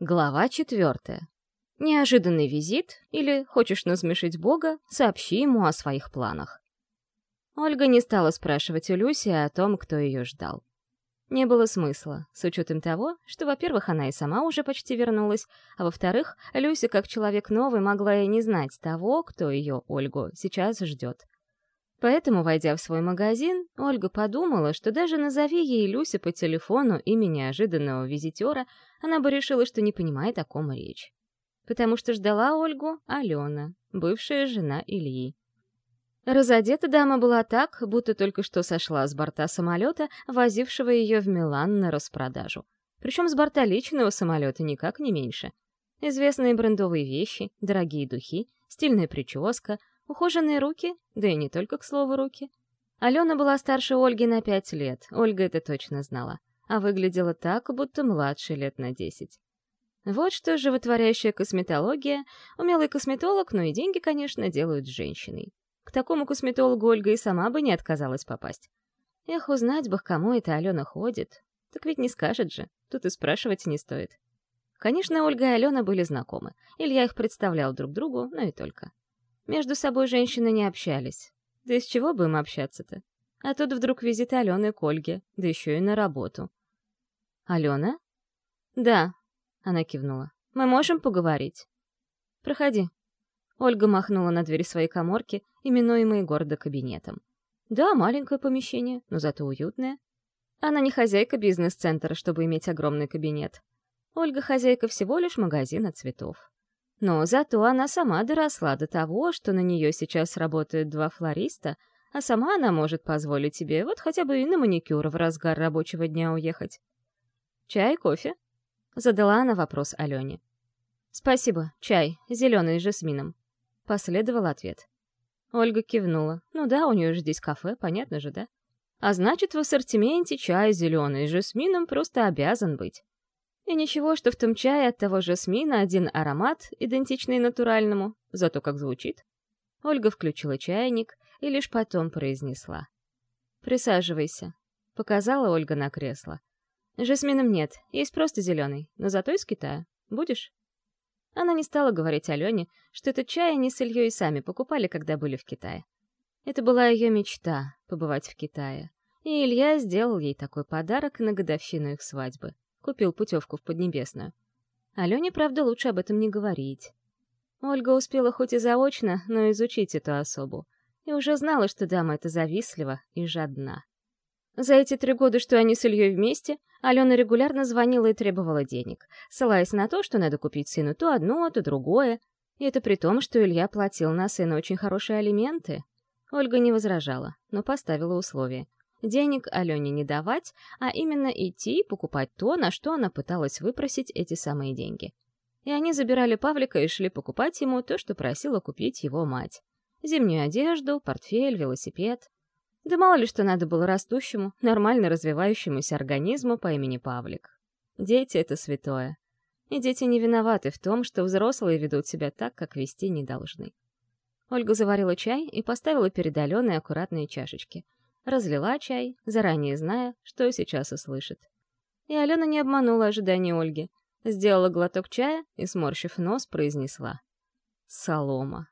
Глава четвертая. Неожиданный визит или, хочешь насмешить Бога, сообщи ему о своих планах. Ольга не стала спрашивать у Люси о том, кто ее ждал. Не было смысла, с учетом того, что, во-первых, она и сама уже почти вернулась, а во-вторых, Люся, как человек новый, могла и не знать того, кто ее, Ольгу, сейчас ждет. Поэтому, войдя в свой магазин, Ольга подумала, что даже назови ей Люся по телефону имя неожиданного визитера, она бы решила, что не понимает, о ком речь. Потому что ждала Ольгу Алена, бывшая жена Ильи. Разодета дама была так, будто только что сошла с борта самолета, возившего ее в Милан на распродажу. Причем с борта личного самолета никак не меньше. Известные брендовые вещи, дорогие духи, стильная прическа — Ухоженные руки, да и не только, к слову, руки. Алена была старше Ольги на пять лет, Ольга это точно знала, а выглядела так, будто младше лет на десять. Вот что животворящая косметология, умелый косметолог, но и деньги, конечно, делают с женщиной. К такому косметологу Ольга и сама бы не отказалась попасть. Эх, узнать бы, к кому эта Алена ходит. Так ведь не скажет же, тут и спрашивать не стоит. Конечно, Ольга и Алена были знакомы. Илья их представлял друг другу, но и только. Между собой женщины не общались. Да из чего бы им общаться-то? А тут вдруг визит Алены к Ольге, да еще и на работу. «Алена?» «Да», — она кивнула. «Мы можем поговорить?» «Проходи». Ольга махнула на дверь своей коморки, именуемой гордо кабинетом. «Да, маленькое помещение, но зато уютное. Она не хозяйка бизнес-центра, чтобы иметь огромный кабинет. Ольга хозяйка всего лишь магазина цветов. Но зато она сама доросла до того, что на нее сейчас работают два флориста, а сама она может позволить себе вот хотя бы и на маникюр в разгар рабочего дня уехать. «Чай, кофе?» — задала она вопрос Алене. «Спасибо, чай, зеленый с жасмином», — последовал ответ. Ольга кивнула. «Ну да, у нее же здесь кафе, понятно же, да? А значит, в ассортименте чай зеленый с жасмином просто обязан быть. И ничего, что в том чае от того жасмина один аромат, идентичный натуральному, зато как звучит. Ольга включила чайник и лишь потом произнесла. «Присаживайся», — показала Ольга на кресло. «Жасмином нет, есть просто зеленый, но зато из Китая. Будешь?» Она не стала говорить Алене, что этот чай они с Ильей сами покупали, когда были в Китае. Это была ее мечта — побывать в Китае. И Илья сделал ей такой подарок на годовщину их свадьбы купил путевку в Поднебесную. Алене, правда, лучше об этом не говорить. Ольга успела хоть и заочно, но изучить эту особу. И уже знала, что дама эта завистлива и жадна. За эти три года, что они с Ильей вместе, Алена регулярно звонила и требовала денег, ссылаясь на то, что надо купить сыну то одно, то другое. И это при том, что Илья платил на сына очень хорошие алименты. Ольга не возражала, но поставила условие. Денег Алене не давать, а именно идти и покупать то, на что она пыталась выпросить эти самые деньги. И они забирали Павлика и шли покупать ему то, что просила купить его мать. Зимнюю одежду, портфель, велосипед. Да мало ли что надо было растущему, нормально развивающемуся организму по имени Павлик. Дети — это святое. И дети не виноваты в том, что взрослые ведут себя так, как вести не должны. Ольга заварила чай и поставила перед Аленой аккуратные чашечки — разлила чай, заранее зная, что сейчас услышит. И Алена не обманула ожидания Ольги. Сделала глоток чая и, сморщив нос, произнесла. «Солома».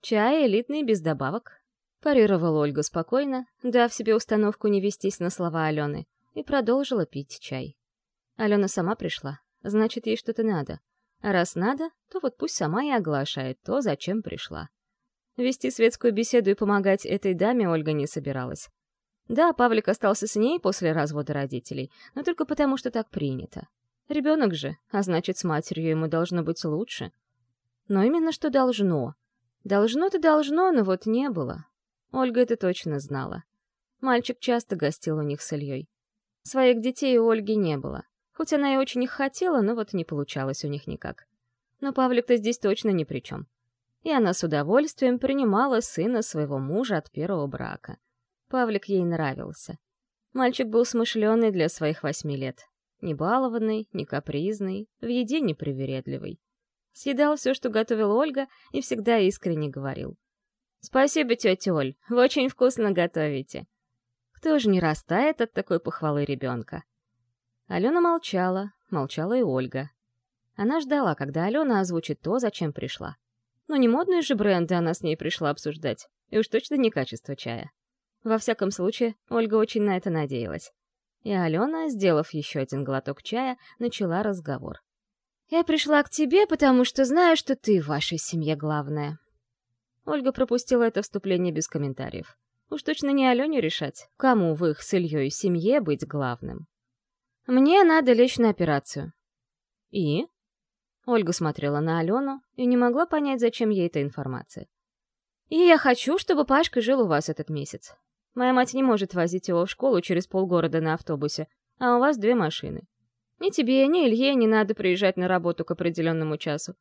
«Чай элитный, без добавок», — парировала Ольга спокойно, дав себе установку не вестись на слова Алены, и продолжила пить чай. Алена сама пришла, значит, ей что-то надо. А раз надо, то вот пусть сама и оглашает то, зачем пришла. Вести светскую беседу и помогать этой даме Ольга не собиралась. Да, Павлик остался с ней после развода родителей, но только потому, что так принято. Ребенок же, а значит, с матерью ему должно быть лучше. Но именно что должно. Должно-то должно, но вот не было. Ольга это точно знала. Мальчик часто гостил у них с Ильей. Своих детей у Ольги не было. Хоть она и очень их хотела, но вот не получалось у них никак. Но Павлик-то здесь точно ни при чем и она с удовольствием принимала сына своего мужа от первого брака. Павлик ей нравился. Мальчик был смышленый для своих восьми лет. Не балованный, не капризный, в еде не привередливый. Съедал все, что готовила Ольга, и всегда искренне говорил. «Спасибо, тетя Оль, вы очень вкусно готовите». Кто же не растает от такой похвалы ребенка? Алена молчала, молчала и Ольга. Она ждала, когда Алена озвучит то, зачем пришла. Но не модные же бренды она с ней пришла обсуждать, и уж точно не качество чая. Во всяком случае, Ольга очень на это надеялась. И Алена, сделав еще один глоток чая, начала разговор. «Я пришла к тебе, потому что знаю, что ты в вашей семье главная». Ольга пропустила это вступление без комментариев. Уж точно не Алене решать, кому в их с Ильей семье быть главным. «Мне надо лечь на операцию». «И?» Ольга смотрела на Алену и не могла понять, зачем ей эта информация. «И я хочу, чтобы Пашка жил у вас этот месяц. Моя мать не может возить его в школу через полгорода на автобусе, а у вас две машины. Ни тебе, ни Илье не надо приезжать на работу к определенному часу.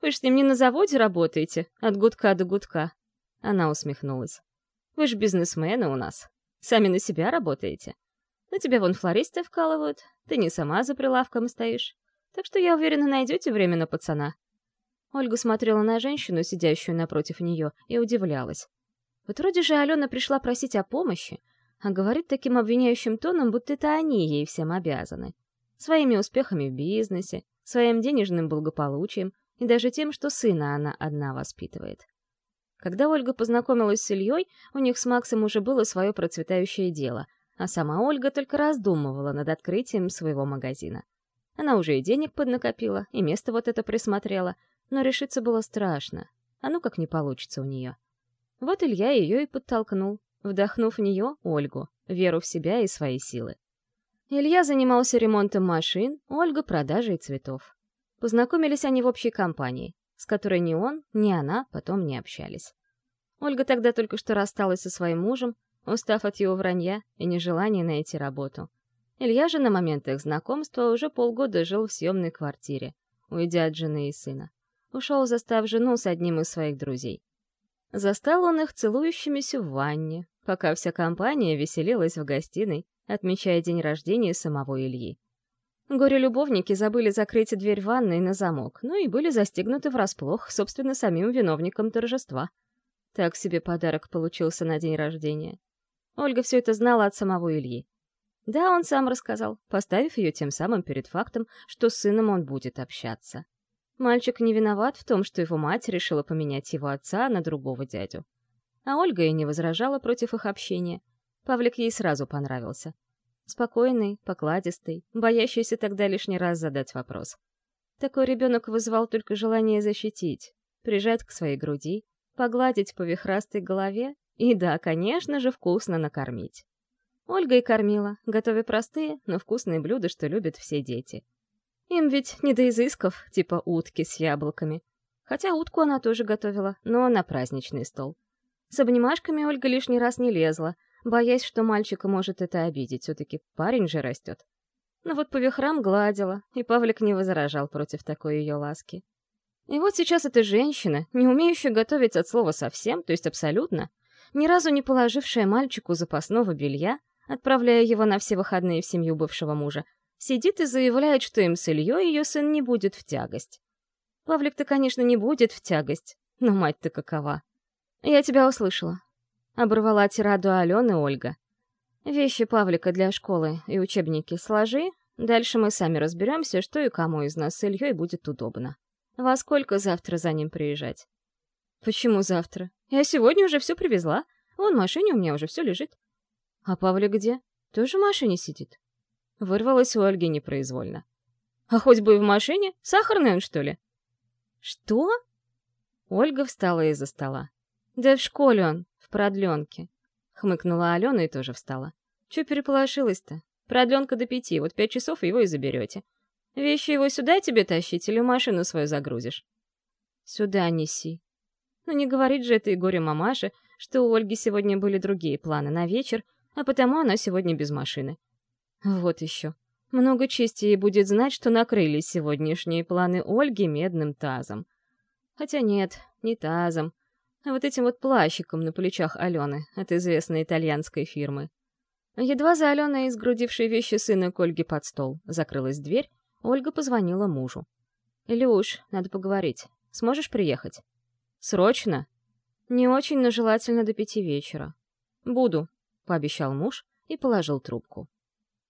Вы же с ним не на заводе работаете, от гудка до гудка. Она усмехнулась. Вы же бизнесмены у нас. Сами на себя работаете. На тебя вон флористы вкалывают, ты не сама за прилавком стоишь. Так что я уверена, найдете время на пацана. Ольга смотрела на женщину, сидящую напротив нее, и удивлялась. Вот вроде же Алена пришла просить о помощи, а говорит таким обвиняющим тоном, будто это они ей всем обязаны. Своими успехами в бизнесе, своим денежным благополучием и даже тем, что сына она одна воспитывает. Когда Ольга познакомилась с Ильей, у них с Максом уже было свое процветающее дело, а сама Ольга только раздумывала над открытием своего магазина. Она уже и денег поднакопила, и место вот это присмотрела, но решиться было страшно. А ну как не получится у нее. Вот Илья ее и подтолкнул, вдохнув в нее Ольгу, веру в себя и свои силы. Илья занимался ремонтом машин, Ольга — продажей цветов. Познакомились они в общей компании, с которой ни он, ни она потом не общались. Ольга тогда только что рассталась со своим мужем, устав от его вранья и нежелания найти работу. Илья же на момент их знакомства уже полгода жил в съемной квартире, уйдя от жены и сына. Ушел, застав жену с одним из своих друзей. Застал он их целующимися в ванне, пока вся компания веселилась в гостиной, отмечая день рождения самого Ильи. Горе-любовники забыли закрыть дверь ванной на замок, ну и были застигнуты врасплох, собственно, самим виновником торжества. Так себе подарок получился на день рождения. Ольга все это знала от самого Ильи. Да, он сам рассказал, поставив ее тем самым перед фактом, что с сыном он будет общаться. Мальчик не виноват в том, что его мать решила поменять его отца на другого дядю. А Ольга и не возражала против их общения. Павлик ей сразу понравился. Спокойный, покладистый, боящийся тогда лишний раз задать вопрос. Такой ребенок вызывал только желание защитить, прижать к своей груди, погладить по вихрастой голове и, да, конечно же, вкусно накормить. Ольга и кормила, готовя простые, но вкусные блюда, что любят все дети. Им ведь не до изысков, типа утки с яблоками. Хотя утку она тоже готовила, но на праздничный стол. С обнимашками Ольга лишний раз не лезла, боясь, что мальчика может это обидеть, все-таки парень же растет. Но вот по вихрам гладила, и Павлик не возражал против такой ее ласки. И вот сейчас эта женщина, не умеющая готовить от слова совсем, то есть абсолютно, ни разу не положившая мальчику запасного белья, отправляя его на все выходные в семью бывшего мужа, сидит и заявляет, что им с Ильей ее сын не будет в тягость. Павлик-то, конечно, не будет в тягость, но мать-то какова. Я тебя услышала. Оборвала тираду Алены Ольга. Вещи Павлика для школы и учебники сложи, дальше мы сами разберемся, что и кому из нас с Ильей будет удобно. Во сколько завтра за ним приезжать? Почему завтра? Я сегодня уже все привезла. Вон машине у меня уже все лежит. А Павлик где? Тоже в машине сидит. Вырвалось у Ольги непроизвольно. «А хоть бы и в машине? Сахарный он, что ли?» «Что?» Ольга встала из-за стола. «Да в школе он, в продленке», — хмыкнула Алена и тоже встала. «Чё переполошилась-то? Продленка до пяти, вот пять часов его и заберете. Вещи его сюда тебе тащить или машину свою загрузишь?» «Сюда неси». Но не говорит же этой горе-мамаше, что у Ольги сегодня были другие планы на вечер, а потому она сегодня без машины. Вот еще. Много чести ей будет знать, что накрылись сегодняшние планы Ольги медным тазом. Хотя нет, не тазом, а вот этим вот плащиком на плечах Алены от известной итальянской фирмы. Едва за Аленой, изгрудившей вещи сына к Ольге под стол, закрылась дверь, Ольга позвонила мужу. «Илюш, надо поговорить. Сможешь приехать?» «Срочно?» «Не очень, но желательно до пяти вечера». «Буду», — пообещал муж и положил трубку.